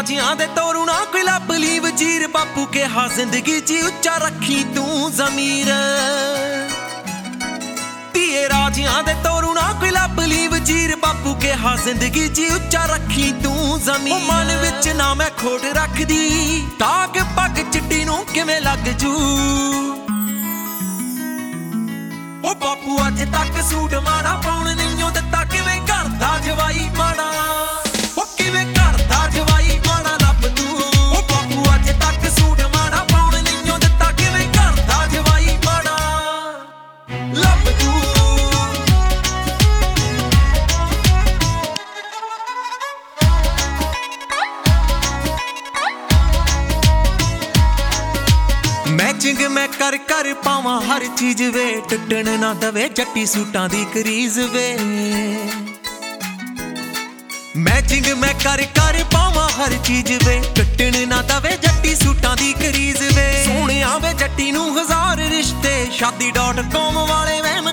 ਰਾਜਿਆਂ ਦੇ ਤੋਰੂ ਨਾ ਕੋਈ ਲੱਭ ਲਈ ਵਜ਼ੀਰ ਬਾਪੂ ਕਿਹਾ, ਜ਼ਿੰਦਗੀ 'ਚ ਉੱਚਾ ਰੱਖੀ ਤੂੰ ਜ਼ਮੀਰ। ਧੀਏ ਰਾਜਿਆਂ ਦੇ ਤੋਰੂ ਨਾ ਕੋਈ ਲੱਭ ਲਈ ਵਜ਼ੀਰ ਬਾਪੂ ਕਿਹਾ, ਜ਼ਿੰਦਗੀ 'ਚ ਉੱਚਾ ਰੱਖੀ ਤੂੰ ਜ਼ਮੀਰ। ਮਨ ਵਿੱਚ ਨਾ ਮੈਂ ਖੋਟ ਰੱਖਦੀ ਤਾਂ ਕਿ ਪੱਗ ਚਿੱਟੀ ਨੂੰ ਕਿਵੇਂ ਲੱਗ ਜੂ? ਉਹ ਬਾਪੂ ਅੱਜ ਤੱਕ ਸੂਟ ਮਾਰਾ ਪਾਉਣ ਮੈਚਿੰਗ ਮੈਂ ਕਰ ਕਰ ਪਾਵਾਂ, ਹਰ ਚੀਜ਼ ਵੇ। ਟੁੱਟਣ ਨਾ ਦਵੇ, ਜੱਟੀ ਸੂਟਾਂ ਦੀ ਕਰੀਜ਼ ਵੇ। ਮੈਚਿੰਗ ਮੈਂ ਕਰ ਕਰ ਪਾਵਾਂ, ਹਰ ਚੀਜ਼ ਵੇ। ਟੁੱਟਣ ਨਾ ਦਵੇ, ਜੱਟੀ ਸੂਟਾਂ ਦੀ ਕਰੀਜ਼ ਵੇ। ਸੋਹਣਿਆ ਵੇ ਜੱਟੀ ਨੂੰ ਹਜ਼ਾਰ ਰਿਸ਼ਤੇ ਸ਼ਾਦੀ.com ਵਾਲੇ ਵਹਿਮ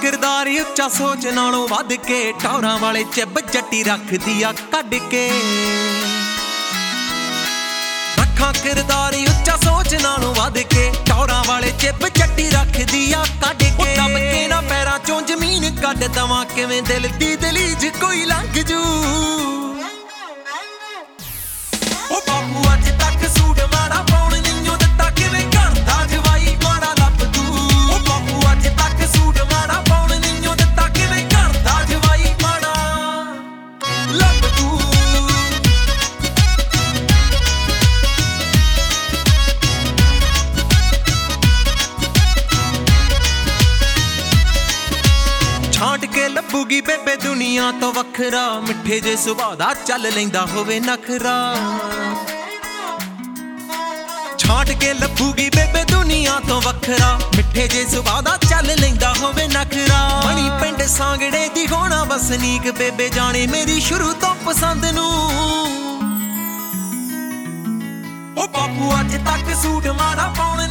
ਕਿਰਦਾਰ ਉੱਚਾ ਸੋਚ ਨਾਲੋਂ ਵੱਧ ਕੇ ਟੌਰਾਂ ਵਾਲੇ ਚਿੱਬ ਜੱਟੀ ਰੱਖਦੀ ਆ ਕੱਢ ਕੇ। ਰੱਖਾਂ ਕਿਰਦਾਰ ਉੱਚਾ ਸੋਚ ਨਾਲੋਂ ਵੱਧ ਕੇ ਟੌਰਾਂ ਵਾਲੇ ਚਿੱਬ ਜੱਟੀ ਰੱਖਦੀ ਆ ਕੱਢ ਕੇ। ਦੱਬ ਕੇ ਨਾ ਪੈਰਾਂ ਚੋਂ ਜ਼ਮੀਨ ਕੱਢ ਦਵਾਂ, ਕਿਵੇਂ ਦਿਲ ਦੀ ਦਲੀਜ ਕੋਈ ਲੰਘ ਜੂ। ਲੱਭੂਗੀ ਬੇਬੇ ਦੁਨੀਆ ਤੋਂ ਵੱਖਰਾ। ਮਿੱਠੇ ਜੇ ਸੁਭਾਅ ਦਾ ਚੱਲ ਲੈਂਦਾ ਹੋਵੇ ਨਖਰਾ। ਛਾਂਟ ਕੇ ਲੱਭੂਗੀ ਬੇਬੇ ਦੁਨੀਆ ਤੋਂ ਵੱਖਰਾ। ਮਿੱਠੇ ਜੇ ਸੁਭਾਅ ਦਾ ਚੱਲ ਲੈਂਦਾ ਹੋਵੇ ਨਖਰਾ। ਮਣੀ ਪਿੰਡ ਸਾਂਗੜੇ ਦੀ ਹੋਣਾ ਵਸਨੀਕ ਬੇਬੇ ਜਾਣੇ ਮੇਰੀ ਸ਼ੁਰੂ ਤੋਂ ਪਸੰਦ ਨੂੰ। ਉਹ ਬਾਪੂ ਅੱਜ ਤੱਕ ਸੂਟ ਮਾੜਾ ਪਾਉਣ